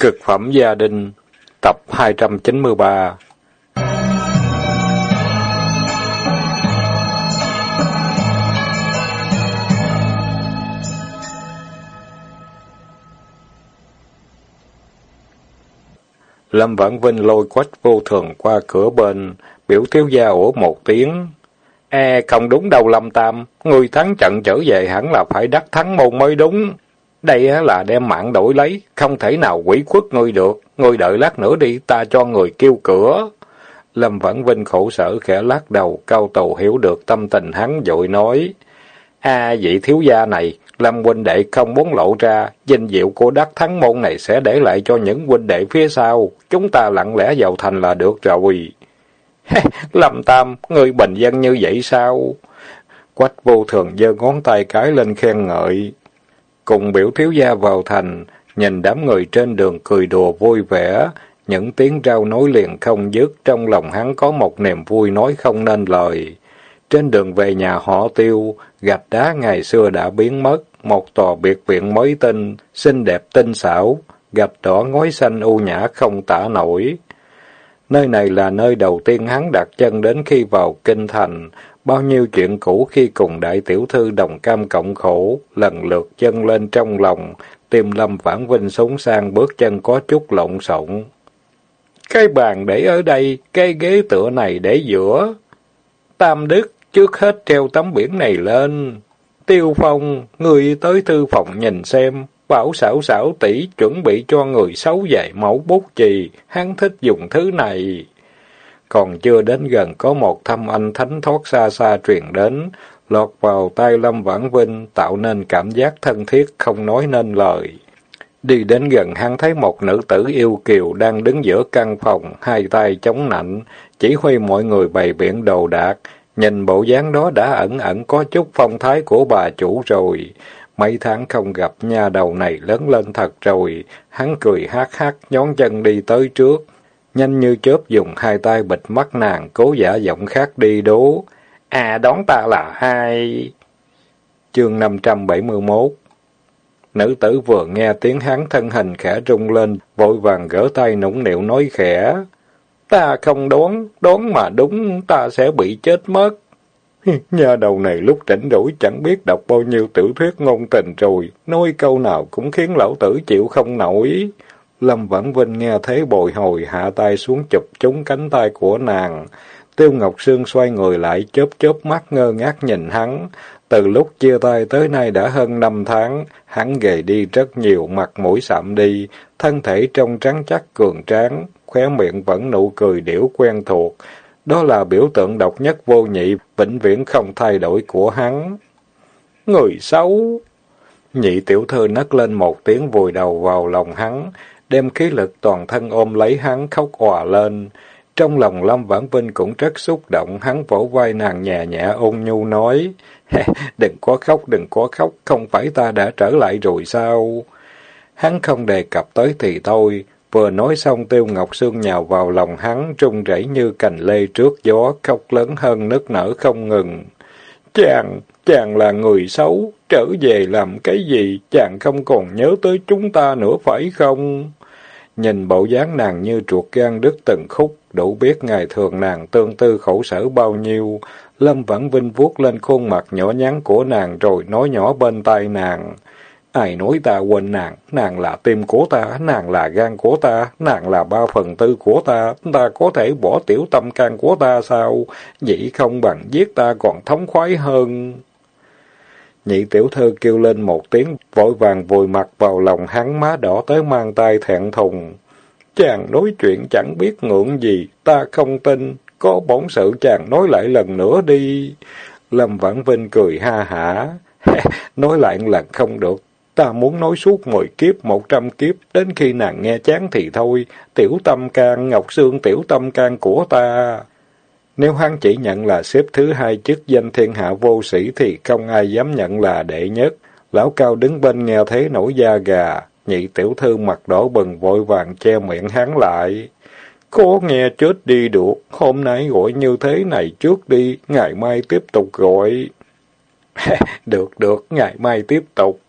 Cực phẩm gia đình Tập 293 Lâm Vãn Vinh lôi quách vô thường qua cửa bên, biểu thiếu gia ổ một tiếng. E, không đúng đâu Lâm Tam, người thắng trận trở về hẳn là phải đắc thắng môn mới đúng. Đây là đem mạng đổi lấy, không thể nào quỷ khuất ngươi được. Ngươi đợi lát nữa đi, ta cho người kêu cửa. Lâm Vãn Vinh khổ sở khẽ lắc đầu, cao tù hiểu được tâm tình hắn dội nói. a vị thiếu gia này, Lâm huynh đệ không muốn lộ ra, danh diệu của đắc thắng môn này sẽ để lại cho những huynh đệ phía sau. Chúng ta lặng lẽ vào thành là được rồi. Lâm Tam, ngươi bình dân như vậy sao? Quách vô thường giơ ngón tay cái lên khen ngợi. Cùng biểu thiếu gia vào thành, nhìn đám người trên đường cười đùa vui vẻ, những tiếng rao nối liền không dứt, trong lòng hắn có một niềm vui nói không nên lời. Trên đường về nhà họ tiêu, gạch đá ngày xưa đã biến mất, một tòa biệt viện mới tinh, xinh đẹp tinh xảo, gạch đỏ ngói xanh u nhã không tả nổi. Nơi này là nơi đầu tiên hắn đặt chân đến khi vào kinh thành, bao nhiêu chuyện cũ khi cùng đại tiểu thư đồng cam cộng khổ, lần lượt chân lên trong lòng, tim lâm vãn vinh súng sang bước chân có chút lộn xộn. Cái bàn để ở đây, cái ghế tựa này để giữa. Tam Đức, trước hết treo tấm biển này lên. Tiêu Phong, người tới thư phòng nhìn xem, bảo xảo xảo tỷ chuẩn bị cho người xấu dạy mẫu bút chì, hắn thích dùng thứ này. Còn chưa đến gần có một thâm anh thánh thoát xa xa truyền đến, lọt vào tay Lâm Vãn Vinh, tạo nên cảm giác thân thiết không nói nên lời. Đi đến gần hắn thấy một nữ tử yêu kiều đang đứng giữa căn phòng, hai tay chống nạnh, chỉ huy mọi người bày biện đồ đạc. Nhìn bộ dáng đó đã ẩn ẩn có chút phong thái của bà chủ rồi. Mấy tháng không gặp nhà đầu này lớn lên thật rồi. Hắn cười hát hát nhón chân đi tới trước. Nhanh như chớp dùng hai tay bịt mắt nàng, cố giả giọng khác đi đố. À đón ta là hai... Chương 571 Nữ tử vừa nghe tiếng hắn thân hình khẽ rung lên, vội vàng gỡ tay nũng nịu nói khẽ. Ta không đoán, đoán mà đúng, ta sẽ bị chết mất. Nhà đầu này lúc rảnh rỗi chẳng biết đọc bao nhiêu tiểu thuyết ngôn tình rồi, nói câu nào cũng khiến lão tử chịu không nổi. Lâm Vãn Vinh nghe thấy bồi hồi hạ tay xuống chụp trúng cánh tay của nàng. Tiêu Ngọc Sương xoay người lại chớp chớp mắt ngơ ngác nhìn hắn. Từ lúc chia tay tới nay đã hơn năm tháng, hắn gầy đi rất nhiều, mặt mũi sạm đi, thân thể trông trắng chắc cường tráng, khóe miệng vẫn nụ cười điểu quen thuộc. Đó là biểu tượng độc nhất vô nhị, vĩnh viễn không thay đổi của hắn. Người xấu! Nhị tiểu thư nấc lên một tiếng vùi đầu vào lòng hắn, đem khí lực toàn thân ôm lấy hắn khóc òa lên. Trong lòng Lâm Vãn Vinh cũng rất xúc động, hắn vỗ vai nàng nhẹ nhẹ ôn nhu nói, đừng có khóc, đừng có khóc, không phải ta đã trở lại rồi sao? Hắn không đề cập tới thì thôi, vừa nói xong Tiêu Ngọc Sương nhào vào lòng hắn, trung rẩy như cành lê trước gió, khóc lớn hơn nức nở không ngừng. Chàng, chàng là người xấu, trở về làm cái gì, chàng không còn nhớ tới chúng ta nữa phải không? Nhìn bộ dáng nàng như chuột gan đứt từng khúc, đủ biết ngày thường nàng tương tư khổ sở bao nhiêu. Lâm Vãn Vinh vuốt lên khuôn mặt nhỏ nhắn của nàng rồi nói nhỏ bên tai nàng. Ai nói ta quên nàng, nàng là tim của ta, nàng là gan của ta, nàng là ba phần tư của ta, ta có thể bỏ tiểu tâm can của ta sao? Vậy không bằng giết ta còn thống khoái hơn. Nhị tiểu thư kêu lên một tiếng, vội vàng vùi mặt vào lòng hắn má đỏ tới mang tay thẹn thùng. Chàng nói chuyện chẳng biết ngượng gì, ta không tin, có bổn sự chàng nói lại lần nữa đi. Lâm Vãn Vinh cười ha hả. nói lại lần không được. Ta muốn nói suốt mười kiếp, một trăm kiếp, đến khi nàng nghe chán thì thôi. Tiểu tâm can, Ngọc xương tiểu tâm can của ta. Nếu hắn chỉ nhận là xếp thứ hai chức danh thiên hạ vô sĩ thì không ai dám nhận là đệ nhất. Lão Cao đứng bên nghe thấy nổi da gà. Nhị tiểu thư mặt đỏ bừng vội vàng che miệng hắn lại. Có nghe chết đi được, hôm nay gọi như thế này trước đi, ngày mai tiếp tục gọi. được, được, ngày mai tiếp tục.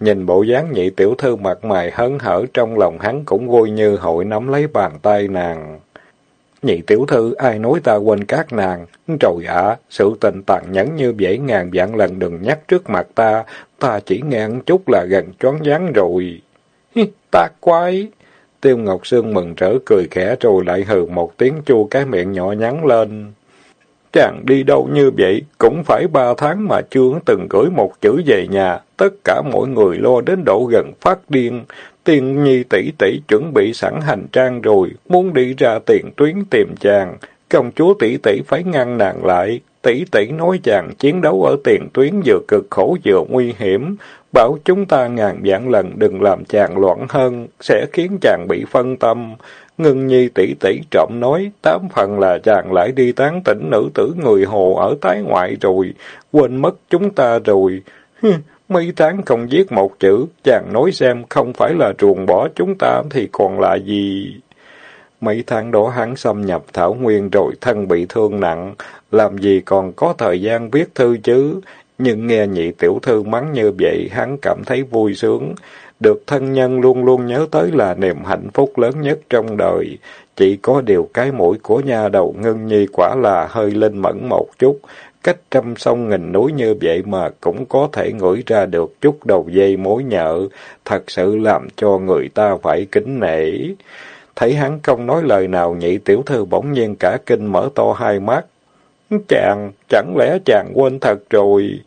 Nhìn bộ dáng nhị tiểu thư mặt mày hớn hở trong lòng hắn cũng vui như hội nắm lấy bàn tay nàng. Nhị tiểu thư, ai nói ta quên các nàng? Trời ạ, sự tình tàn nhẫn như vậy ngàn vạn lần đừng nhắc trước mặt ta, ta chỉ nghe chút là gần choáng váng rồi. Hi, ta quái! Tiêu Ngọc Sương mừng rỡ cười khẽ rồi lại hừ một tiếng chu cái miệng nhỏ nhắn lên. Chàng đi đâu như vậy, cũng phải ba tháng mà chưa từng gửi một chữ về nhà, tất cả mọi người lo đến độ gần phát điên. Tiên nhi tỷ tỷ chuẩn bị sẵn hành trang rồi, muốn đi ra tiền tuyến tìm chàng. Công chúa tỷ tỷ phải ngăn nàng lại. Tỷ tỷ nói chàng chiến đấu ở tiền tuyến vừa cực khổ vừa nguy hiểm. Bảo chúng ta ngàn vạn lần đừng làm chàng loạn hơn, sẽ khiến chàng bị phân tâm. Ngân nhi tỷ tỷ trộm nói, tám phần là chàng lại đi tán tỉnh nữ tử người hồ ở tái ngoại rồi, quên mất chúng ta rồi. Mấy tháng không viết một chữ, chàng nói xem không phải là ruồng bỏ chúng ta thì còn là gì? Mấy tháng đó hắn xâm nhập Thảo Nguyên rồi thân bị thương nặng, làm gì còn có thời gian viết thư chứ? Nhưng nghe nhị tiểu thư mắng như vậy, hắn cảm thấy vui sướng. Được thân nhân luôn luôn nhớ tới là niềm hạnh phúc lớn nhất trong đời. Chỉ có điều cái mũi của nhà đầu ngân nhi quả là hơi linh mẫn một chút. Cách trăm sông nghìn núi như vậy mà cũng có thể ngửi ra được chút đầu dây mối nhợ. Thật sự làm cho người ta phải kính nể. Thấy hắn không nói lời nào nhị tiểu thư bỗng nhiên cả kinh mở to hai mắt. Chàng, chẳng lẽ chàng quên thật rồi?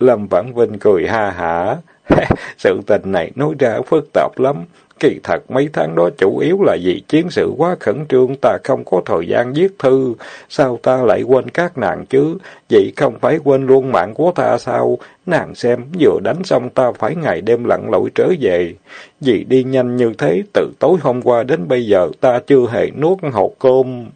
Lâm Vãn Vinh cười ha hả. sự tình này nói ra phức tạp lắm. Kỳ thật mấy tháng đó chủ yếu là vì chiến sự quá khẩn trương ta không có thời gian viết thư. Sao ta lại quên các nàng chứ? Vậy không phải quên luôn mạng của ta sao? Nàng xem, vừa đánh xong ta phải ngày đêm lặn lội trở về. Vì đi nhanh như thế, từ tối hôm qua đến bây giờ ta chưa hề nuốt hột cơm.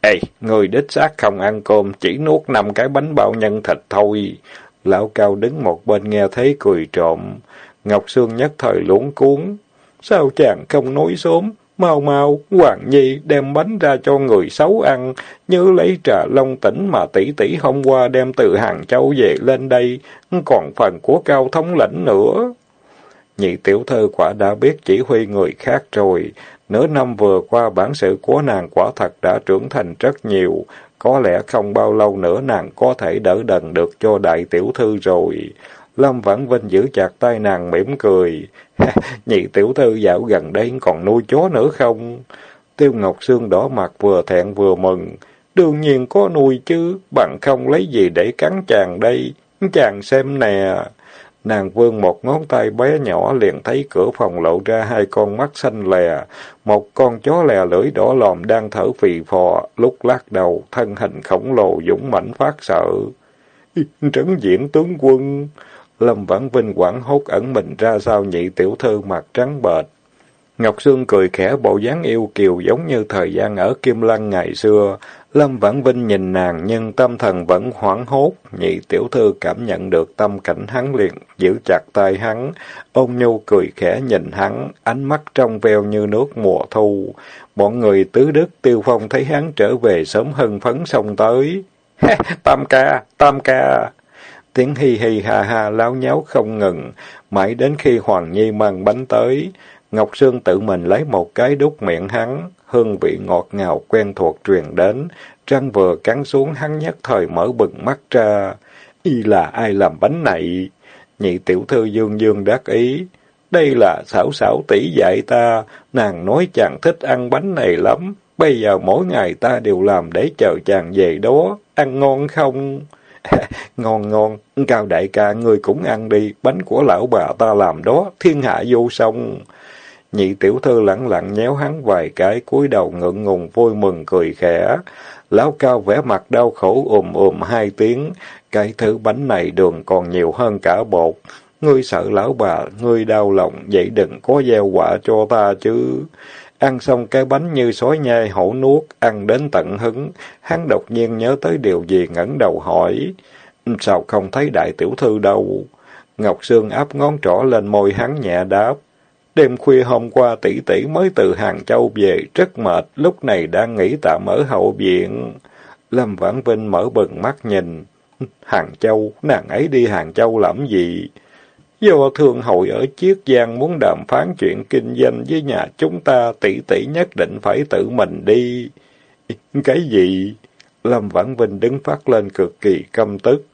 Ê, người đích xác không ăn cơm, chỉ nuốt năm cái bánh bao nhân thịt thôi. Lão Cao đứng một bên nghe thấy cười trộm. Ngọc Sương nhất thời luống cuốn. Sao chàng không nói sớm? Mau mau, Hoàng Nhi đem bánh ra cho người xấu ăn, như lấy trà long tỉnh mà tỷ tỷ hôm qua đem từ Hàng Châu về lên đây, còn phần của cao thống lĩnh nữa. Nhị tiểu thư quả đã biết chỉ huy người khác rồi, nửa năm vừa qua bản sự của nàng quả thật đã trưởng thành rất nhiều, có lẽ không bao lâu nữa nàng có thể đỡ đần được cho đại tiểu thư rồi. Lâm Vãn Vinh giữ chặt tay nàng mỉm cười. Nhị tiểu thư dạo gần đây còn nuôi chó nữa không? Tiêu Ngọc Sương đỏ mặt vừa thẹn vừa mừng. Đương nhiên có nuôi chứ, bằng không lấy gì để cắn chàng đây. Chàng xem nè. Nàng vươn một ngón tay bé nhỏ liền thấy cửa phòng lộ ra hai con mắt xanh lè. Một con chó lè lưỡi đỏ lòm đang thở phì phò, lúc lắc đầu, thân hình khổng lồ dũng mãnh phát sợ. Trấn diễn tướng quân! Lâm Vãn Vinh quảng hốt ẩn mình ra sau nhị tiểu thư mặt trắng bệch. Ngọc Sương cười khẽ bộ dáng yêu kiều giống như thời gian ở Kim Lăng ngày xưa. Lâm Vãn Vinh nhìn nàng nhưng tâm thần vẫn hoảng hốt. Nhị tiểu thư cảm nhận được tâm cảnh hắn liền, giữ chặt tay hắn. Ôn nhu cười khẽ nhìn hắn, ánh mắt trong veo như nước mùa thu. Bọn người tứ đức tiêu phong thấy hắn trở về sớm hưng phấn xông tới. tam ca, tam ca! Tiếng hi hi ha ha láo nháo không ngừng, mãi đến khi Hoàng Nhi mang bánh tới. Ngọc Sương tự mình lấy một cái đút miệng hắn, hương vị ngọt ngào quen thuộc truyền đến, răng vừa cắn xuống hắn nhất thời mở bừng mắt ra. Y là ai làm bánh này? Nhị tiểu thư dương dương đắc ý. Đây là xảo xảo tỷ dạy ta, nàng nói chàng thích ăn bánh này lắm. Bây giờ mỗi ngày ta đều làm để chờ chàng về đó, ăn ngon không? ngon ngon, cao đại ca ngươi cũng ăn đi, bánh của lão bà ta làm đó, thiên hạ vô song. Nhị tiểu thư lặng lặng nhéo hắn vài cái, cúi đầu ngượng ngùng vui mừng cười khẽ. Lão cao vẻ mặt đau khổ ùm ùm hai tiếng, cái thứ bánh này đường còn nhiều hơn cả bột. Ngươi sợ lão bà, ngươi đau lòng, vậy đừng có gieo quả cho ta chứ. Ăn xong cái bánh như sói nhai hổ nuốt, ăn đến tận hứng, hắn đột nhiên nhớ tới điều gì ngẩng đầu hỏi. Sao không thấy đại tiểu thư đâu? Ngọc Sương áp ngón trỏ lên môi hắn nhẹ đáp. Đêm khuya hôm qua tỷ tỷ mới từ Hàng Châu về, rất mệt, lúc này đang nghỉ tạm ở hậu viện. Lâm Vãn Vinh mở bừng mắt nhìn. Hàng Châu, nàng ấy đi Hàng Châu làm gì? Do thương hội ở Chiết Giang muốn đàm phán chuyện kinh doanh với nhà chúng ta, tỷ tỷ nhất định phải tự mình đi. Cái gì? Lâm Vãn Vinh đứng phát lên cực kỳ căm tức.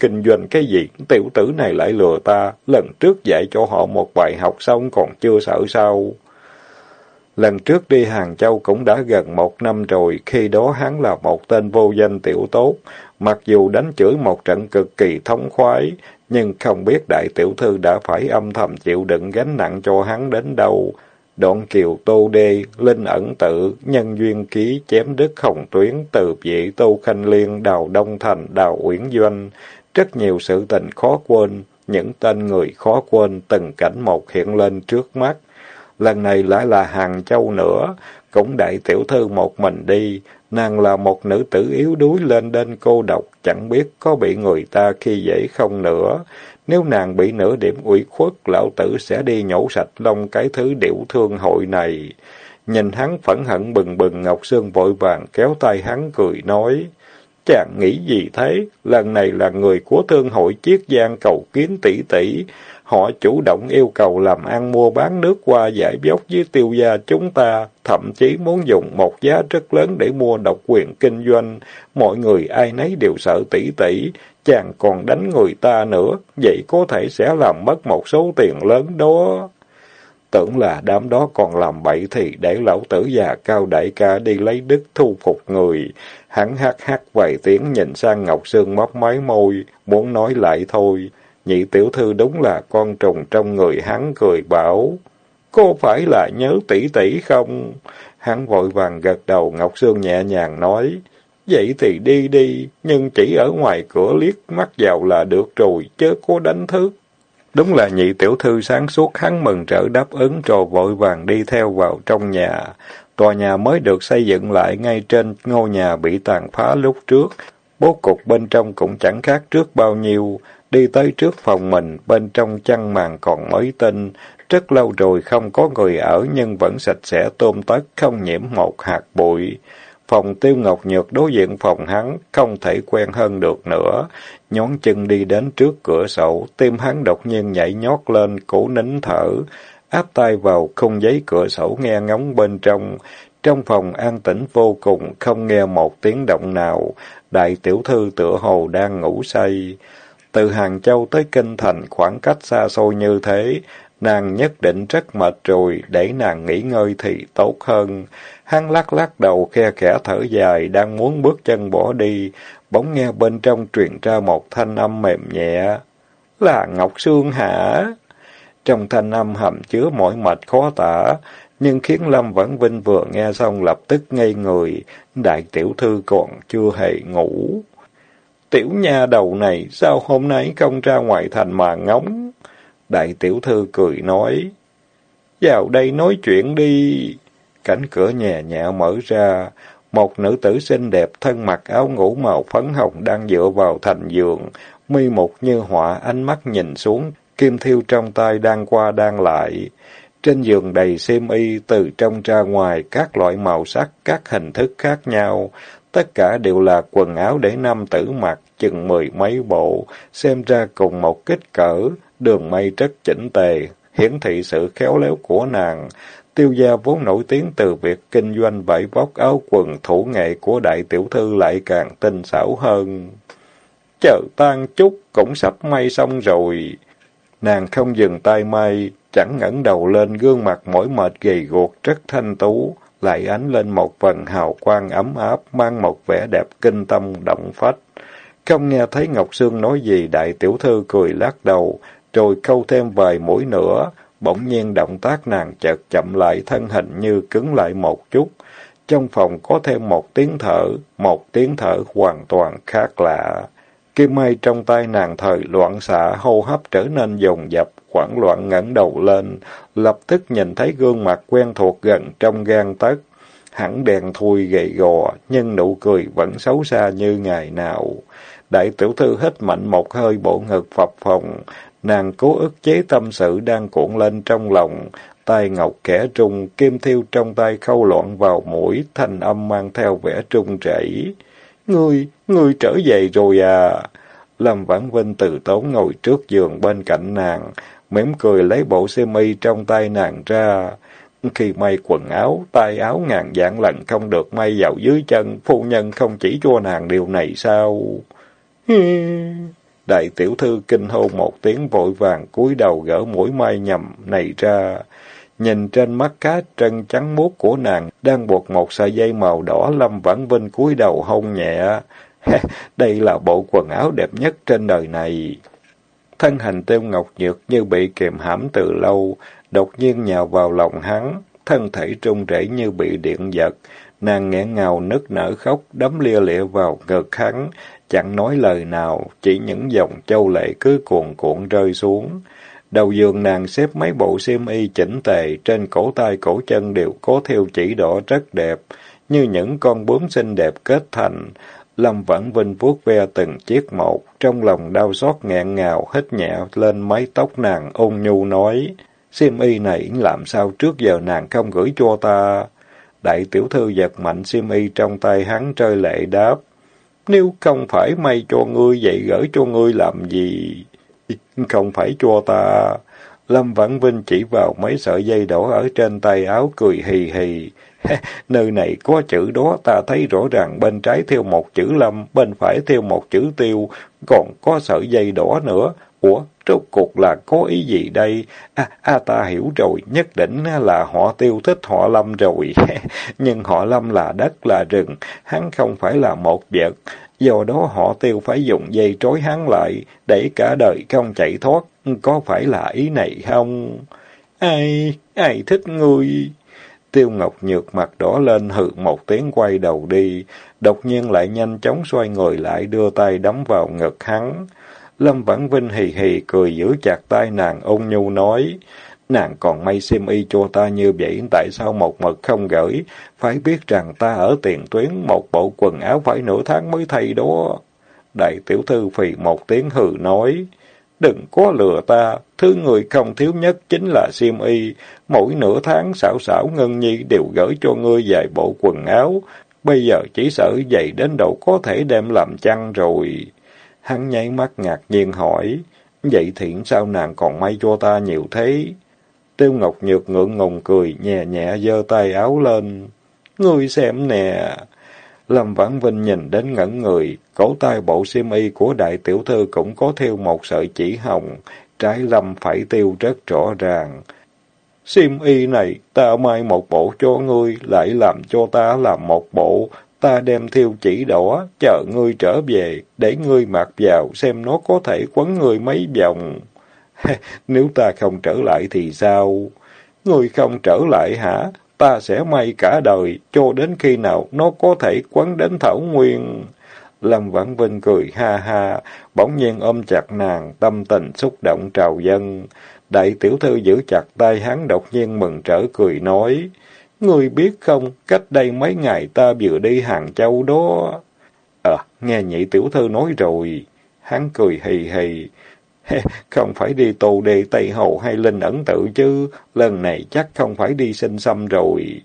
Kinh doanh cái gì? Tiểu tử này lại lừa ta. Lần trước dạy cho họ một bài học xong còn chưa sợ sao? Lần trước đi Hàng Châu cũng đã gần một năm rồi, khi đó hắn là một tên vô danh tiểu tốt. Mặc dù đánh chửi một trận cực kỳ thống khoái, nhưng không biết đại tiểu thư đã phải âm thầm chịu đựng gánh nặng cho hắn đến đâu. Đoạn kiều tô đê, linh ẩn tự, nhân duyên ký, chém đứt hồng tuyến, từ vị tô khanh liên, đào đông thành, đào uyển doanh. Rất nhiều sự tình khó quên, những tên người khó quên, từng cảnh một hiện lên trước mắt. Lần này lại là Hàng Châu nữa, cũng đại tiểu thư một mình đi, nàng là một nữ tử yếu đuối lên đên cô độc, chẳng biết có bị người ta khi dễ không nữa. Nếu nàng bị nửa điểm ủy khuất, lão tử sẽ đi nhổ sạch lông cái thứ điểu thương hội này. Nhìn hắn phẫn hận bừng bừng, Ngọc Sương vội vàng kéo tay hắn cười nói. Chàng nghĩ gì thế? Lần này là người của thương hội Chiết Giang cầu kiến tỷ tỷ. Họ chủ động yêu cầu làm ăn mua bán nước qua giải dốc với tiêu gia chúng ta, thậm chí muốn dùng một giá rất lớn để mua độc quyền kinh doanh. Mọi người ai nấy đều sợ tỷ tỷ, chàng còn đánh người ta nữa, vậy có thể sẽ làm mất một số tiền lớn đó. Tưởng là đám đó còn làm bậy thì để lão tử già cao đại ca đi lấy đức thu phục người. Hắn hát hát vài tiếng nhìn sang Ngọc Sương móc máy môi, muốn nói lại thôi. Nhị tiểu thư đúng là con trùng trong người hắn cười bảo. Cô phải là nhớ tỷ tỷ không? Hắn vội vàng gật đầu Ngọc Sương nhẹ nhàng nói. Vậy thì đi đi, nhưng chỉ ở ngoài cửa liếc mắt vào là được rồi, chớ có đánh thức. Đúng là nhị tiểu thư sáng suốt hắn mừng trở đáp ứng rồi vội vàng đi theo vào trong nhà. Tòa nhà mới được xây dựng lại ngay trên ngôi nhà bị tàn phá lúc trước. Bố cục bên trong cũng chẳng khác trước bao nhiêu. Đi tới trước phòng mình, bên trong chăn màn còn mới tinh. Rất lâu rồi không có người ở nhưng vẫn sạch sẽ tôm tất, không nhiễm một hạt bụi. Phòng tiêu ngọc nhược đối diện phòng hắn, không thể quen hơn được nữa. Nhón chân đi đến trước cửa sổ, tim hắn đột nhiên nhảy nhót lên, cố nín thở. Áp tay vào khung giấy cửa sổ nghe ngóng bên trong. Trong phòng an tĩnh vô cùng, không nghe một tiếng động nào. Đại tiểu thư tựa hồ đang ngủ say. Từ Hàng Châu tới Kinh Thành khoảng cách xa xôi như thế, nàng nhất định rất mệt rồi, để nàng nghỉ ngơi thì tốt hơn. Hắn lắc lắc đầu khe khẽ thở dài, đang muốn bước chân bỏ đi, bỗng nghe bên trong truyền ra một thanh âm mềm nhẹ. Là Ngọc Sương hả? Trong thanh âm hầm chứa mỏi mệt khó tả, nhưng khiến Lâm vẫn Vinh vừa nghe xong lập tức ngây người, đại tiểu thư còn chưa hề ngủ. Tiểu nha đầu này, sao hôm nay không ra ngoài thành mà ngóng? Đại tiểu thư cười nói, vào đây nói chuyện đi. Cánh cửa nhẹ nhẹ mở ra, một nữ tử xinh đẹp thân mặc áo ngủ màu phấn hồng đang dựa vào thành giường, mi mục như họa, ánh mắt nhìn xuống, kim thiêu trong tay đang qua đang lại. Trên giường đầy xiêm y, từ trong ra ngoài, các loại màu sắc, các hình thức khác nhau. Tất cả đều là quần áo để nam tử mặc, chừng mười mấy bộ, xem ra cùng một kích cỡ, đường may rất chỉnh tề, hiển thị sự khéo léo của nàng. Tiêu gia vốn nổi tiếng từ việc kinh doanh vải vóc áo quần thủ nghệ của đại tiểu thư lại càng tinh xảo hơn. Chờ tan chút, cũng sắp may xong rồi. Nàng không dừng tay may, chẳng ngẩng đầu lên gương mặt mỏi mệt gầy guộc rất thanh tú, lại ánh lên một phần hào quang ấm áp, mang một vẻ đẹp kinh tâm động phách. Không nghe thấy Ngọc Sương nói gì, đại tiểu thư cười lắc đầu, rồi câu thêm vài mũi nữa, bỗng nhiên động tác nàng chợt chậm lại, thân hình như cứng lại một chút. Trong phòng có thêm một tiếng thở, một tiếng thở hoàn toàn khác lạ. Kim Mai trong tay nàng thời loạn xạ, hô hấp trở nên dồn dập, hoảng loạn ngẩng đầu lên, lập tức nhìn thấy gương mặt quen thuộc gần trong gan tấc. Hẳn đèn thui gầy gò, nhưng nụ cười vẫn xấu xa như ngày nào. Đại tiểu thư hít mạnh một hơi bộ ngực phập phồng, nàng cố ức chế tâm sự đang cuộn lên trong lòng, tay ngọc kẻ trung, kim thiêu trong tay khâu loạn vào mũi, thanh âm mang theo vẻ trung chảy. Ngươi, ngươi trở về rồi à? Lâm Vãn Vinh từ tốn ngồi trước giường bên cạnh nàng, mỉm cười lấy bộ xiêm y trong tay nàng ra. Khi may quần áo, tay áo ngàn dạng lần không được may vào dưới chân, phu nhân không chỉ cho nàng điều này sao? Đại tiểu thư kinh hô một tiếng vội vàng cúi đầu gỡ mũi may nhầm này ra. Nhìn trên mắt cá trân trắng muốt của nàng đang buộc một sợi dây màu đỏ Lâm Vãn Vinh cúi đầu hôn nhẹ. Đây là bộ quần áo đẹp nhất trên đời này. Thân hình tiêu ngọc nhược như bị kềm hãm từ lâu, đột nhiên nhào vào lòng hắn, thân thể trung rẩy như bị điện giật. Nàng nghẹn ngào nức nở khóc, đấm lia lịa vào ngực hắn, chẳng nói lời nào, chỉ những dòng châu lệ cứ cuồn cuộn rơi xuống. Đầu giường nàng xếp mấy bộ xiêm y chỉnh tề, trên cổ tay cổ chân đều có theo chỉ đỏ rất đẹp, như những con bướm xinh đẹp kết thành. Lâm Vãn Vinh vuốt ve từng chiếc một, trong lòng đau xót nghẹn ngào, hít nhẹ lên mái tóc nàng ôn nhu nói, xiêm y này làm sao trước giờ nàng không gửi cho ta? Đại tiểu thư giật mạnh xiêm y trong tay hắn rơi lệ đáp, nếu không phải may cho ngươi vậy gửi cho ngươi làm gì? Không phải cho ta. Lâm Vãn Vinh chỉ vào mấy sợi dây đỏ ở trên tay áo cười hì hì. Nơi này có chữ đó ta thấy rõ ràng bên trái theo một chữ lâm, bên phải theo một chữ tiêu, còn có sợi dây đỏ nữa. Ủa, rốt cuộc là có ý gì đây? À, à ta hiểu rồi, nhất định là họ tiêu thích họ lâm rồi. Nhưng họ lâm là đất là rừng, hắn không phải là một vật. Do đó họ tiêu phải dùng dây trói hắn lại, để cả đời không chạy thoát. Có phải là ý này không? Ai, ai thích ngươi? Tiêu Ngọc Nhược mặt đỏ lên hừ một tiếng quay đầu đi, đột nhiên lại nhanh chóng xoay người lại đưa tay đấm vào ngực hắn. Lâm Vãn Vinh hì hì cười giữ chặt tay nàng ôn nhu nói, nàng còn may xiêm y cho ta như vậy, tại sao một mực không gửi? Phải biết rằng ta ở tiền tuyến, một bộ quần áo phải nửa tháng mới thay đó. Đại tiểu thư phì một tiếng hừ nói, đừng có lừa ta, thứ người không thiếu nhất chính là xiêm y, mỗi nửa tháng xảo xảo ngân nhi đều gửi cho ngươi vài bộ quần áo, bây giờ chỉ sợ dày đến độ có thể đem làm chăn rồi. Hắn nháy mắt ngạc nhiên hỏi, vậy thiện sao nàng còn may cho ta nhiều thế? Tiêu Ngọc Nhược ngượng ngùng cười, nhẹ nhẹ giơ tay áo lên. Ngươi xem nè. Lâm Vãn Vinh nhìn đến ngẩn người, cổ tay bộ xiêm y của đại tiểu thư cũng có theo một sợi chỉ hồng, trái lâm phải tiêu rất rõ ràng. Xiêm y này, ta may một bộ cho ngươi, lại làm cho ta làm một bộ, ta đem thiêu chỉ đỏ, chờ ngươi trở về, để ngươi mặc vào, xem nó có thể quấn ngươi mấy vòng. Nếu ta không trở lại thì sao? người không trở lại hả? Ta sẽ may cả đời, cho đến khi nào nó có thể quấn đến Thảo Nguyên. Lâm Vãn Vinh cười ha ha, bỗng nhiên ôm chặt nàng, tâm tình xúc động trào dân. Đại tiểu thư giữ chặt tay hắn đột nhiên mừng trở cười nói, Ngươi biết không, cách đây mấy ngày ta vừa đi Hàng Châu đó. Ờ, nghe nhị tiểu thư nói rồi. Hắn cười hì hì. Không phải đi tù đề Tây Hồ hay Linh ẩn tự chứ, lần này chắc không phải đi sinh xăm rồi.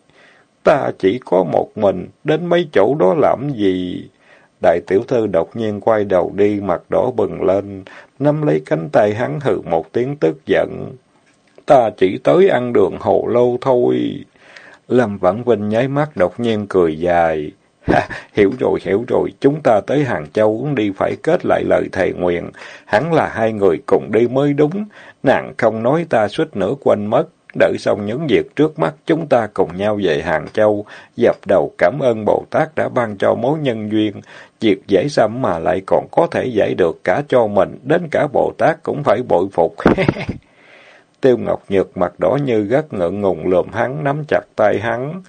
Ta chỉ có một mình, đến mấy chỗ đó làm gì? Đại tiểu thư đột nhiên quay đầu đi, mặt đỏ bừng lên, nắm lấy cánh tay hắn hừ một tiếng tức giận. Ta chỉ tới ăn đường hồ lâu thôi. Lâm Vãn Vinh nháy mắt đột nhiên cười dài. Ha, hiểu rồi, hiểu rồi, chúng ta tới Hàng Châu cũng đi phải kết lại lời thề nguyện. Hắn là hai người cùng đi mới đúng. Nàng không nói ta suýt nữa quên mất. Đợi xong những việc trước mắt, chúng ta cùng nhau về Hàng Châu, dập đầu cảm ơn Bồ Tát đã ban cho mối nhân duyên. Việc dễ xăm mà lại còn có thể giải được cả cho mình, đến cả Bồ Tát cũng phải bội phục. Tiêu Ngọc Nhược mặt đỏ như gắt ngượng ngùng lườm hắn, nắm chặt tay hắn.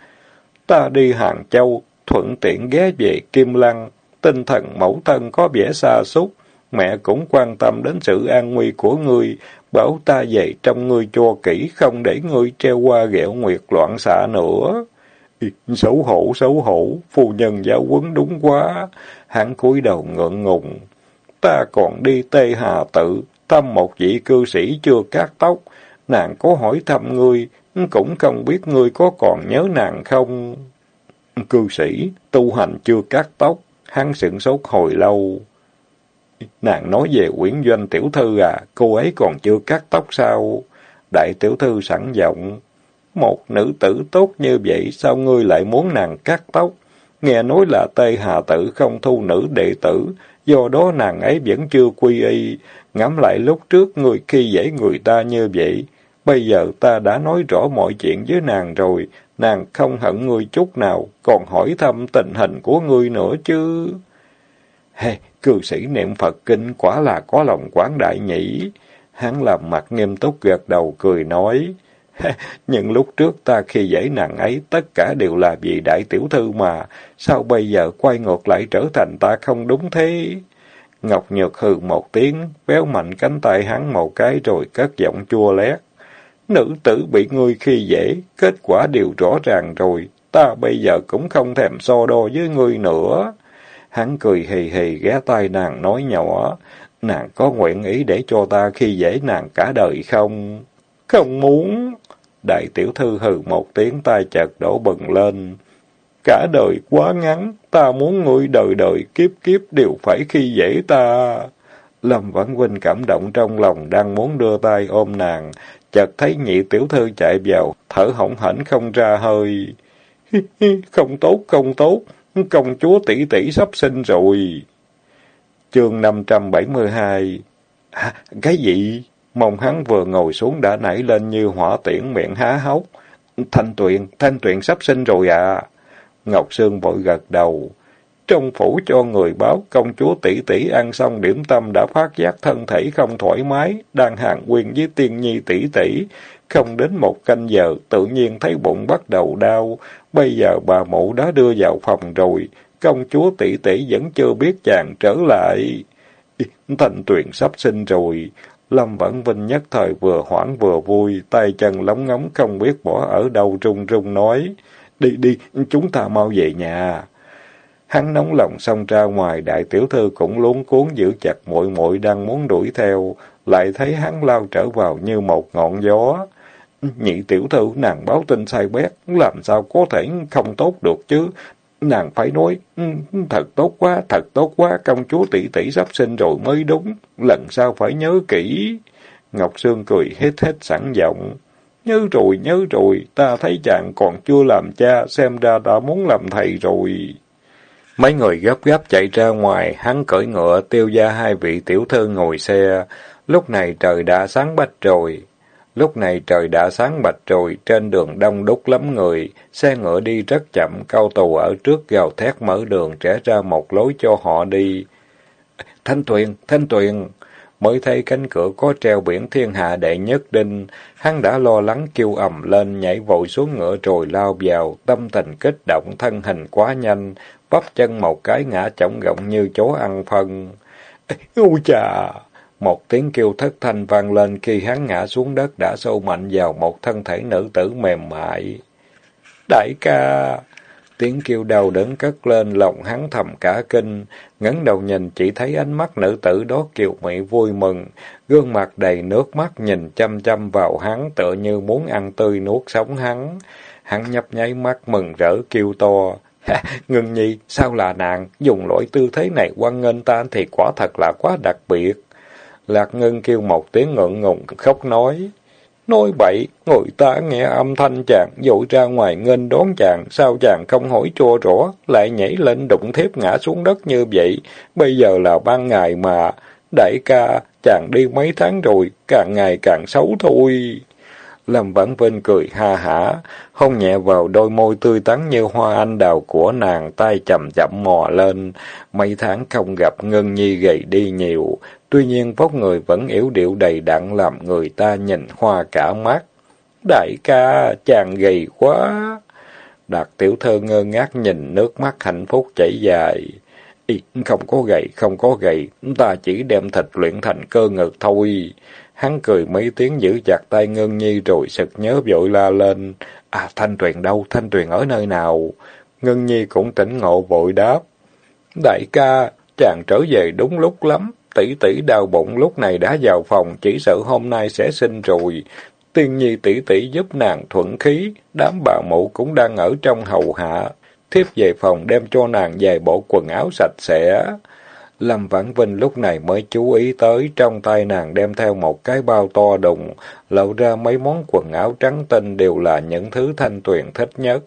Ta đi Hàng Châu, thuận tiện ghé về Kim Lăng, tinh thần mẫu thân có vẻ xa xúc, mẹ cũng quan tâm đến sự an nguy của ngươi, bảo ta về trong ngươi cho kỹ, không để ngươi treo qua ghẹo nguyệt loạn xạ nữa. Xấu hổ, xấu hổ, phu nhân giáo quấn đúng quá, hắn cúi đầu ngượng ngùng. Ta còn đi Tê Hà Tự, thăm một vị cư sĩ chưa cắt tóc, nàng có hỏi thăm ngươi, cũng không biết ngươi có còn nhớ nàng không. Cư sĩ, tu hành chưa cắt tóc, hắn sửng sốt hồi lâu. Nàng nói về quyển doanh tiểu thư à, cô ấy còn chưa cắt tóc sao? Đại tiểu thư sẵn giọng. Một nữ tử tốt như vậy, sao ngươi lại muốn nàng cắt tóc? Nghe nói là Tây Hà Tử không thu nữ đệ tử, do đó nàng ấy vẫn chưa quy y. Ngắm lại lúc trước người khi dễ người ta như vậy. Bây giờ ta đã nói rõ mọi chuyện với nàng rồi, nàng không hận ngươi chút nào, còn hỏi thăm tình hình của ngươi nữa chứ. Hey, cư sĩ niệm Phật kinh quả là có lòng quán đại nhỉ. Hắn làm mặt nghiêm túc gật đầu cười nói. Nhưng lúc trước ta khi dễ nàng ấy, tất cả đều là vì đại tiểu thư mà. Sao bây giờ quay ngược lại trở thành ta không đúng thế? Ngọc Nhược hừ một tiếng, béo mạnh cánh tay hắn một cái rồi cất giọng chua lét. Nữ tử bị ngươi khi dễ, kết quả đều rõ ràng rồi. Ta bây giờ cũng không thèm so đo với ngươi nữa. Hắn cười hì hì ghé tay nàng nói nhỏ. Nàng có nguyện ý để cho ta khi dễ nàng cả đời không? Không muốn. Đại tiểu thư hừ một tiếng tay chợt đổ bừng lên. Cả đời quá ngắn, ta muốn ngươi đời đời kiếp kiếp đều phải khi dễ ta. Lâm Vãn Huynh cảm động trong lòng đang muốn đưa tay ôm nàng, chợt thấy nhị tiểu thư chạy vào, thở hổn hển không ra hơi. không tốt, không tốt, công chúa tỷ tỷ sắp sinh rồi. Chương 572 à, Cái gì? Mông hắn vừa ngồi xuống đã nảy lên như hỏa tiễn miệng há hốc. Thanh Tuyền, Thanh Tuyền sắp sinh rồi à? Ngọc Sương vội gật đầu. Trong phủ cho người báo công chúa tỷ tỷ ăn xong điểm tâm đã phát giác thân thể không thoải mái, đang hàng quyền với tiên nhi tỷ tỷ. Không đến một canh giờ, tự nhiên thấy bụng bắt đầu đau. Bây giờ bà mụ đã đưa vào phòng rồi. Công chúa tỷ tỷ vẫn chưa biết chàng trở lại. Thành tuyền sắp sinh rồi. Lâm Vãn Vinh nhất thời vừa hoảng vừa vui, tay chân lóng ngóng không biết bỏ ở đâu run run nói. Đi đi, chúng ta mau về nhà. Hắn nóng lòng xông ra ngoài, đại tiểu thư cũng luống cuốn giữ chặt muội muội đang muốn đuổi theo, lại thấy hắn lao trở vào như một ngọn gió. Nhị tiểu thư nàng báo tin sai bét, làm sao có thể không tốt được chứ? Nàng phải nói, ừ, thật tốt quá, thật tốt quá, công chúa tỷ tỷ sắp sinh rồi mới đúng, lần sau phải nhớ kỹ. Ngọc Sương cười hết hết sẵn giọng. Nhớ rồi, nhớ rồi, ta thấy chàng còn chưa làm cha, xem ra đã muốn làm thầy rồi. Mấy người gấp gáp chạy ra ngoài, hắn cởi ngựa, tiêu ra hai vị tiểu thư ngồi xe. Lúc này trời đã sáng bạch rồi. Lúc này trời đã sáng bạch rồi, trên đường đông đúc lắm người, xe ngựa đi rất chậm, cao tù ở trước gào thét mở đường trẻ ra một lối cho họ đi. Thanh Tuyền, Thanh Tuyền! Mới thấy cánh cửa có treo biển thiên hạ đệ nhất đinh, hắn đã lo lắng kêu ầm lên, nhảy vội xuống ngựa rồi lao vào, tâm tình kích động, thân hình quá nhanh, bắp chân một cái ngã chổng gọng như chỗ ăn phân. Ôi chà! Một tiếng kêu thất thanh vang lên khi hắn ngã xuống đất đã sâu mạnh vào một thân thể nữ tử mềm mại. Đại ca! Tiếng kêu đau đớn cất lên, lòng hắn thầm cả kinh, ngẩng đầu nhìn chỉ thấy ánh mắt nữ tử đó kiều mị vui mừng, gương mặt đầy nước mắt nhìn chăm chăm vào hắn tựa như muốn ăn tươi nuốt sống hắn. Hắn nhấp nháy mắt mừng rỡ kêu to. Ngân nhi, sao là nàng? Dùng loại tư thế này quan nghênh ta thì quả thật là quá đặc biệt. Lạc Ngân kêu một tiếng ngượng ngùng khóc nói. Nói bậy, người ta nghe âm thanh chàng, dội ra ngoài nghênh đón chàng, sao chàng không hỏi cho rõ, lại nhảy lên đụng thiếp ngã xuống đất như vậy. Bây giờ là ban ngày mà, đại ca, chàng đi mấy tháng rồi, càng ngày càng xấu thôi. Lâm Vãn Vinh cười ha hả, hôn nhẹ vào đôi môi tươi tắn như hoa anh đào của nàng, tay chậm chậm mò lên. Mấy tháng không gặp Ngân Nhi gầy đi nhiều, tuy nhiên vóc người vẫn yếu điệu đầy đặn làm người ta nhìn hoa cả mắt. Đại ca, chàng gầy quá! Đạt tiểu thơ ngơ ngác nhìn nước mắt hạnh phúc chảy dài. Ý, không có gầy, không có gầy, ta chỉ đem thịt luyện thành cơ ngực thôi. Hắn cười mấy tiếng giữ chặt tay Ngân Nhi rồi sực nhớ vội la lên. À, Thanh Tuyền đâu? Thanh Tuyền ở nơi nào? Ngân Nhi cũng tỉnh ngộ vội đáp. Đại ca, chàng trở về đúng lúc lắm. Tỷ tỷ đau bụng lúc này đã vào phòng, chỉ sợ hôm nay sẽ sinh rồi. Tiên Nhi tỷ tỷ giúp nàng thuận khí, đám bà mụ cũng đang ở trong hầu hạ. Thiếp về phòng đem cho nàng vài bộ quần áo sạch sẽ. Lâm Vãn Vinh lúc này mới chú ý tới, trong tay nàng đem theo một cái bao to đùng, lộ ra mấy món quần áo trắng tinh đều là những thứ thanh tuyền thích nhất.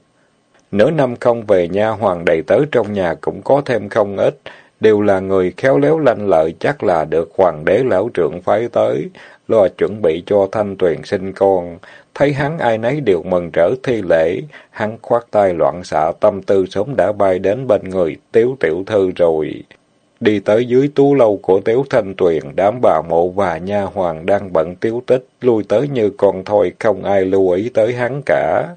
Nửa năm không về nha hoàng đầy tớ trong nhà cũng có thêm không ít, đều là người khéo léo lanh lợi chắc là được hoàng đế lão trưởng phái tới, lo chuẩn bị cho thanh tuyền sinh con. Thấy hắn ai nấy đều mừng rỡ thi lễ, hắn khoát tay loạn xạ tâm tư sớm đã bay đến bên người tiếu tiểu thư rồi. Đi tới dưới tú lâu của Tiếu Thanh Tuyền, đám bà mộ và nha hoàng đang bận tiếu tích, lui tới như con thôi, không ai lưu ý tới hắn cả.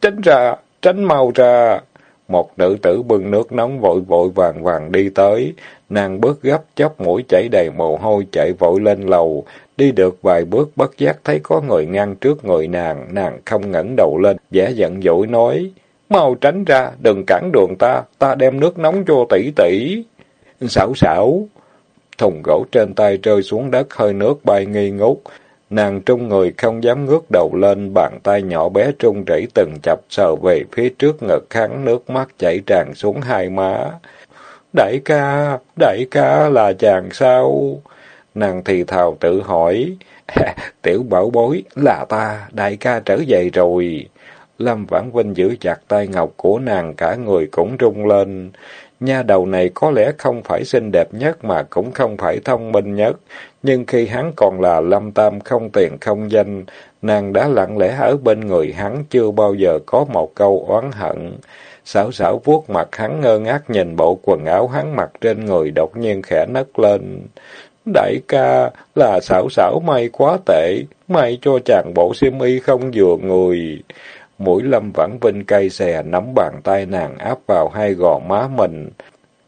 Tránh ra, tránh mau ra! Một nữ tử bưng nước nóng vội vội vàng vàng đi tới, nàng bước gấp chóc mũi chảy đầy mồ hôi chạy vội lên lầu, đi được vài bước bất giác thấy có người ngăn trước người nàng, nàng không ngẩng đầu lên, vẻ giận dỗi nói, mau tránh ra, đừng cản đường ta, ta đem nước nóng cho tỷ tỷ. Xảo xảo. Thùng gỗ trên tay rơi xuống đất hơi nước bay nghi ngút. Nàng trung người không dám ngước đầu lên, bàn tay nhỏ bé trung rỉ từng chập sờ về phía trước ngực hắn, nước mắt chảy tràn xuống hai má. Đại ca, đại ca là chàng sao? Nàng thì thào tự hỏi. Tiểu bảo bối, là ta, đại ca trở về rồi. Lâm Vãn Vinh giữ chặt tay ngọc của nàng, cả người cũng rung lên. Nha đầu này có lẽ không phải xinh đẹp nhất mà cũng không phải thông minh nhất, nhưng khi hắn còn là lâm tam không tiền không danh, nàng đã lặng lẽ ở bên người hắn chưa bao giờ có một câu oán hận. Xảo xảo vuốt mặt hắn ngơ ngác nhìn bộ quần áo hắn mặc trên người đột nhiên khẽ nấc lên. Đại ca, là xảo xảo may quá tệ, may cho chàng bộ xiêm y không vừa người. Mũi lâm vãn vinh cay xè nắm bàn tay nàng áp vào hai gò má mình.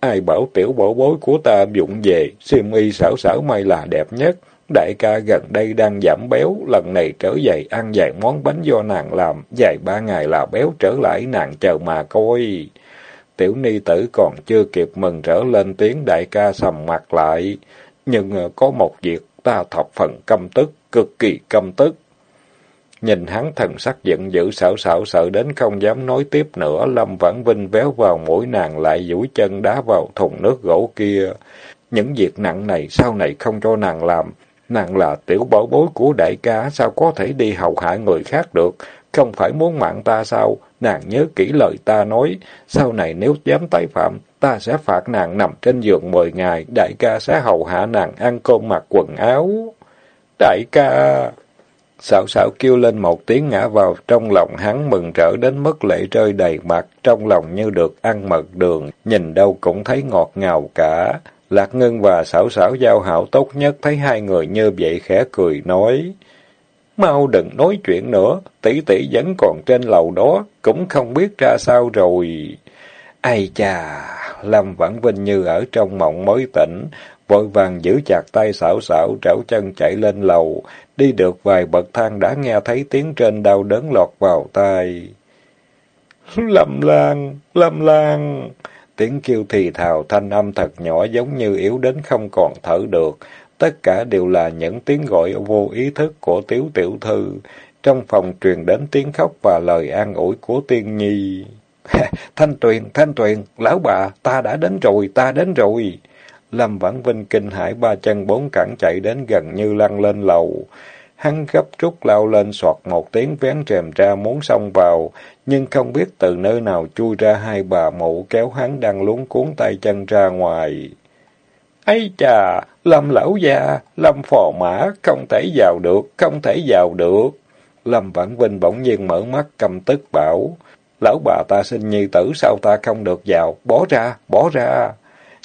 Ai bảo tiểu bảo bối của ta dụng về, xiêm y xảo xảo may là đẹp nhất. Đại ca gần đây đang giảm béo, lần này trở về ăn vài món bánh do nàng làm, vài ba ngày là béo trở lại nàng chờ mà coi. Tiểu ni tử còn chưa kịp mừng trở lên tiếng đại ca sầm mặt lại. Nhưng ờ, có một việc ta thập phần căm tức, cực kỳ căm tức. Nhìn hắn thần sắc giận dữ sảo sảo sợ đến không dám nói tiếp nữa, Lâm Vãn Vinh véo vào mũi nàng lại duỗi chân đá vào thùng nước gỗ kia. Những việc nặng này sau này không cho nàng làm. Nàng là tiểu bảo bối của đại ca, sao có thể đi hầu hạ người khác được? Không phải muốn mạng ta sao? Nàng nhớ kỹ lời ta nói. Sau này nếu dám tái phạm, ta sẽ phạt nàng nằm trên giường mười ngày. Đại ca sẽ hầu hạ nàng ăn cơm mặc quần áo. Đại ca... Xảo xảo kêu lên một tiếng ngã vào trong lòng hắn mừng rỡ đến mức lệ rơi đầy mặt, trong lòng như được ăn mật đường, nhìn đâu cũng thấy ngọt ngào cả. Lạc Ngân và xảo xảo giao hảo tốt nhất thấy hai người như vậy khẽ cười nói. Mau đừng nói chuyện nữa, tỷ tỷ vẫn còn trên lầu đó, cũng không biết ra sao rồi. Ai chà, Lâm Vãn Vinh như ở trong mộng mới tỉnh, vội vàng giữ chặt tay xảo xảo, trảo chân chạy lên lầu. Đi được vài bậc thang đã nghe thấy tiếng trên đau đớn lọt vào tai. Lâm Lan, Lâm Lan! Tiếng kêu thì thào thanh âm thật nhỏ giống như yếu đến không còn thở được. Tất cả đều là những tiếng gọi vô ý thức của tiểu tiểu thư. Trong phòng truyền đến tiếng khóc và lời an ủi của tiên nhi. thanh tuyền, thanh tuyền, lão bà, ta đã đến rồi, ta đến rồi. Lâm Vãn Vinh kinh hãi ba chân bốn cẳng chạy đến gần như lăn lên lầu. Hắn gấp rút lao lên soạt một tiếng vén rèm ra muốn xông vào, nhưng không biết từ nơi nào chui ra hai bà mụ kéo hắn đang luống cuốn tay chân ra ngoài. ấy chà, Lâm lão gia, Lâm phò mã, không thể vào được, không thể vào được. Lâm Vãn Vinh bỗng nhiên mở mắt cầm tức bảo, lão bà ta sinh nhi tử sao ta không được vào, bỏ ra, bỏ ra.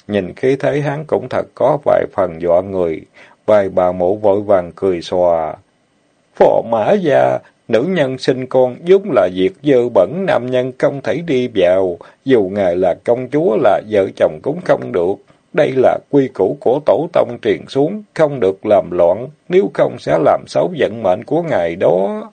Nhìn khí thế hắn cũng thật có vài phần dọa người, vài bà mụ vội vàng cười xòa. Phò mã gia, nữ nhân sinh con vốn là việc dơ bẩn, nam nhân không thể đi vào, dù ngài là công chúa là vợ chồng cũng không được. Đây là quy củ của tổ tông truyền xuống, không được làm loạn, nếu không sẽ làm xấu vận mệnh của ngài đó.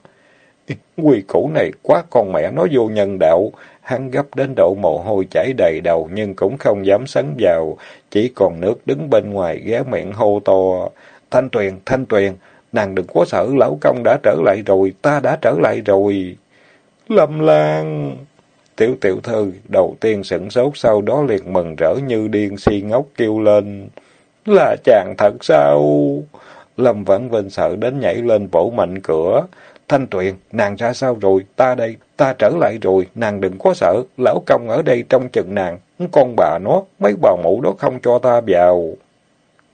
Quy củ này quá con mẹ nó vô nhân đạo, hắn gấp đến độ mồ hôi chảy đầy đầu nhưng cũng không dám sấn vào, chỉ còn nước đứng bên ngoài ghé miệng hô to. Thanh Tuyền, Thanh Tuyền, nàng đừng có sợ, lão công đã trở lại rồi, ta đã trở lại rồi. Lâm Lan! Tiểu tiểu thư đầu tiên sửng sốt sau đó liền mừng rỡ như điên si ngốc kêu lên. Là chàng thật sao? Lâm Vãn Vinh sợ đến nhảy lên vỗ mạnh cửa. Thanh Tuyền, nàng ra sao rồi? Ta đây, ta trở lại rồi, nàng đừng có sợ. Lão công ở đây trong chừng nàng. Con bà nó, mấy bà mụ đó không cho ta vào.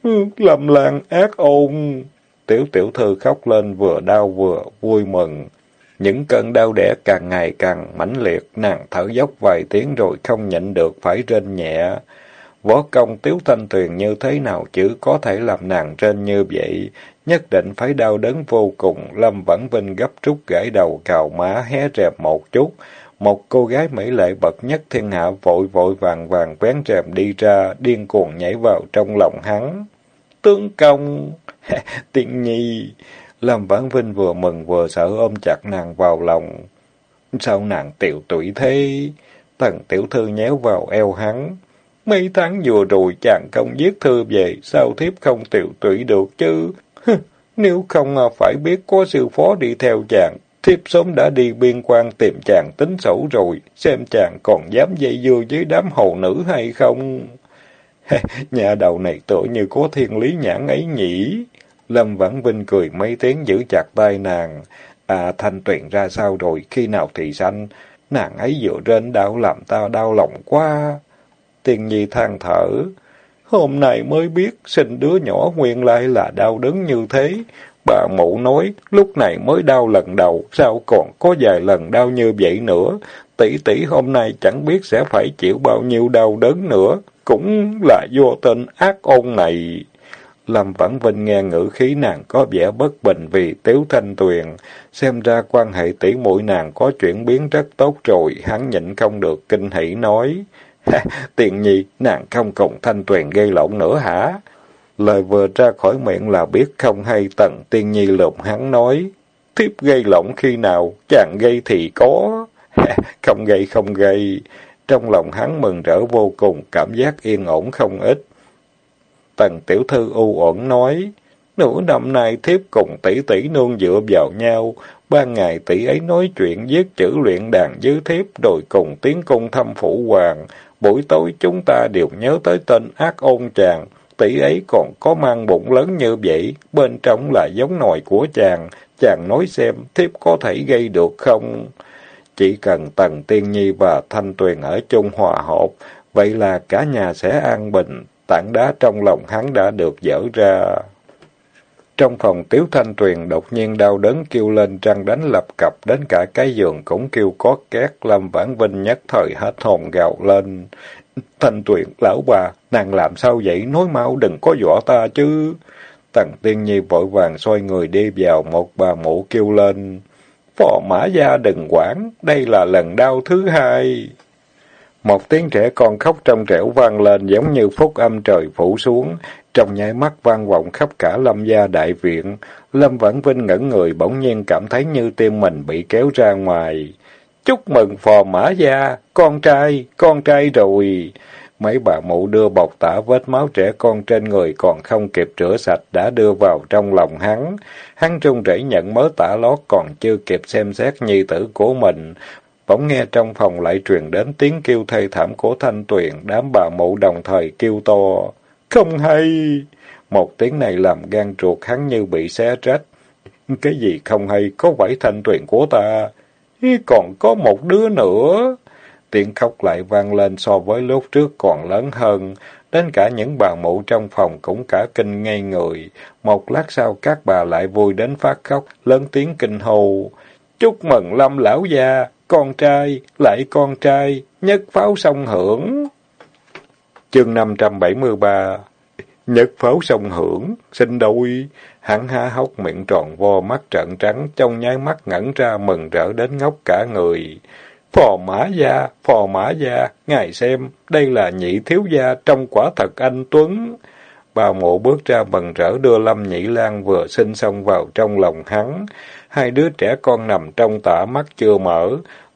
Ừ, lầm lan ác ôn. Tiểu tiểu thư khóc lên vừa đau vừa vui mừng. Những cơn đau đẻ càng ngày càng mãnh liệt, nàng thở dốc vài tiếng rồi không nhịn được phải rên nhẹ. Võ công tiếu thanh tuyền như thế nào chứ có thể làm nàng trên như vậy, nhất định phải đau đớn vô cùng. Lâm Vãn Vinh gấp rút gãi đầu cào má hé rèm một chút. Một cô gái mỹ lệ bậc nhất thiên hạ vội vội vàng vàng vén rèm đi ra, điên cuồng nhảy vào trong lòng hắn. Tướng công! Tiện nhi! Lâm Vãn Vinh vừa mừng vừa sợ ôm chặt nàng vào lòng. Sao nàng tiểu tuổi thế? Tần tiểu thư nhéo vào eo hắn. Mấy tháng vừa rồi chàng không viết thư về, sao thiếp không tiểu tụy được chứ? Nếu không à, phải biết có sư phó đi theo chàng, thiếp sớm đã đi biên quan tìm chàng tính sổ rồi, xem chàng còn dám dây dưa với đám hầu nữ hay không? Nhà đầu này tựa như có thiên lý nhãn ấy nhỉ? Lâm Vãn Vinh cười mấy tiếng giữ chặt tay nàng. À, thanh tuyền ra sao rồi, khi nào thì sanh? Nàng ấy dựa trên đau làm ta đau lòng quá. Tiên nhi than thở. Hôm nay mới biết sinh đứa nhỏ nguyên lai là đau đớn như thế. Bà mụ nói, lúc này mới đau lần đầu, sao còn có vài lần đau như vậy nữa. Tỷ tỷ hôm nay chẳng biết sẽ phải chịu bao nhiêu đau đớn nữa. Cũng là do tên ác ôn này. Lâm Vãn Vinh nghe ngữ khí nàng có vẻ bất bình vì Tiếu Thanh Tuyền, xem ra quan hệ tỷ muội nàng có chuyển biến rất tốt rồi, hắn nhịn không được kinh hỉ nói. Tiền nhi, nàng không cùng Thanh Tuyền gây lộn nữa hả? Lời vừa ra khỏi miệng là biết không hay tần tiên nhi lụm hắn nói. Thiếp gây lộn khi nào, chàng gây thì có. không gây không gây. Trong lòng hắn mừng rỡ vô cùng, cảm giác yên ổn không ít. Tần tiểu thư u ổn nói, nửa năm nay thiếp cùng tỷ tỷ nương dựa vào nhau, ban ngày tỷ ấy nói chuyện viết chữ luyện đàn với thiếp rồi cùng tiến cung thăm phủ hoàng, buổi tối chúng ta đều nhớ tới tên ác ôn chàng, tỷ ấy còn có mang bụng lớn như vậy, bên trong là giống nồi của chàng, chàng nói xem thiếp có thể gây được không? Chỉ cần Tần Tiên Nhi và Thanh Tuyền ở chung hòa hợp, vậy là cả nhà sẽ an bình, tảng đá trong lòng hắn đã được dỡ ra. Trong phòng Tiếu Thanh Tuyền đột nhiên đau đớn kêu lên răng đánh lập cập, đến cả cái giường cũng kêu có két, Lâm Vãn Vinh nhất thời hết hồn gào lên. Thanh Tuyền, lão bà, nàng làm sao vậy? Nói mau đừng có dọa ta chứ. Tần Tiên Nhi vội vàng xoay người đi vào, một bà mụ kêu lên. Phò mã gia đừng quản, đây là lần đau thứ hai. Một tiếng trẻ con khóc trong trẻo vang lên giống như phúc âm trời phủ xuống, trong nháy mắt vang vọng khắp cả lâm gia đại viện. Lâm Vãn Vinh ngẩn người bỗng nhiên cảm thấy như tim mình bị kéo ra ngoài. Chúc mừng phò mã gia, con trai, con trai rồi. Mấy bà mụ đưa bọc tả vết máu trẻ con trên người còn không kịp rửa sạch đã đưa vào trong lòng hắn. Hắn trung rẩy nhận mớ tả lót còn chưa kịp xem xét nhi tử của mình, Bỗng nghe trong phòng lại truyền đến tiếng kêu thê thảm của Thanh Tuyền, đám bà mụ đồng thời kêu to. Không hay! Một tiếng này làm gan ruột hắn như bị xé rách. Cái gì không hay, có phải Thanh Tuyền của ta? Còn có một đứa nữa! Tiếng khóc lại vang lên so với lúc trước còn lớn hơn. Đến cả những bà mụ trong phòng cũng cả kinh ngây người. Một lát sau các bà lại vui đến phát khóc, lớn tiếng kinh hô. Chúc mừng Lâm lão gia, con trai, lại con trai, nhất pháo song hưởng. Chương 573 Nhất pháo sông hưởng, sinh đôi, hắn há hốc miệng tròn vo mắt trợn trắng, trong nháy mắt ngẩn ra mừng rỡ đến ngốc cả người. Phò mã gia, phò mã gia, ngài xem, đây là nhị thiếu gia trong quả thật anh Tuấn. Bà mộ bước ra mừng rỡ đưa Lâm Nhị Lan vừa sinh xong vào trong lòng hắn. Hai đứa trẻ con nằm trong tả mắt chưa mở,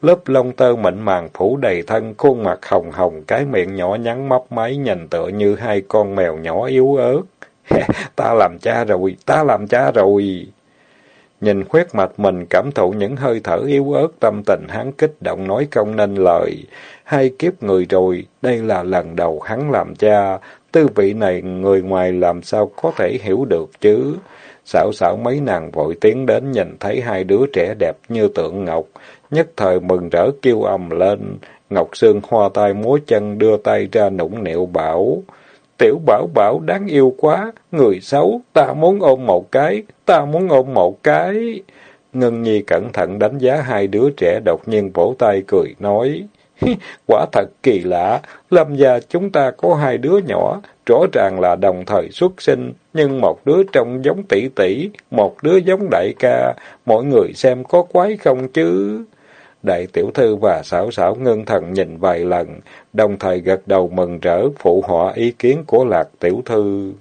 lớp lông tơ mịn màng phủ đầy thân, khuôn mặt hồng hồng, cái miệng nhỏ nhắn mấp máy nhìn tựa như hai con mèo nhỏ yếu ớt. ta làm cha rồi, ta làm cha rồi. Nhìn khuyết mạch mình cảm thụ những hơi thở yếu ớt tâm tình hắn kích động nói không nên lời. Hai kiếp người rồi, đây là lần đầu hắn làm cha. Tư vị này người ngoài làm sao có thể hiểu được chứ? Xảo xảo mấy nàng vội tiến đến nhìn thấy hai đứa trẻ đẹp như tượng ngọc. Nhất thời mừng rỡ kêu ầm lên. Ngọc Sương hoa tay múa chân đưa tay ra nũng nịu bảo. Tiểu bảo bảo đáng yêu quá, người xấu, ta muốn ôm một cái, ta muốn ôm một cái. Ngân Nhi cẩn thận đánh giá hai đứa trẻ đột nhiên vỗ tay cười nói. Quả thật kỳ lạ, lâm gia chúng ta có hai đứa nhỏ, rõ ràng là đồng thời xuất sinh, nhưng một đứa trông giống tỷ tỷ, một đứa giống đại ca, mọi người xem có quái không chứ? Đại tiểu thư và xảo xảo ngân thần nhìn vài lần, đồng thời gật đầu mừng rỡ phụ họa ý kiến của lạc tiểu thư.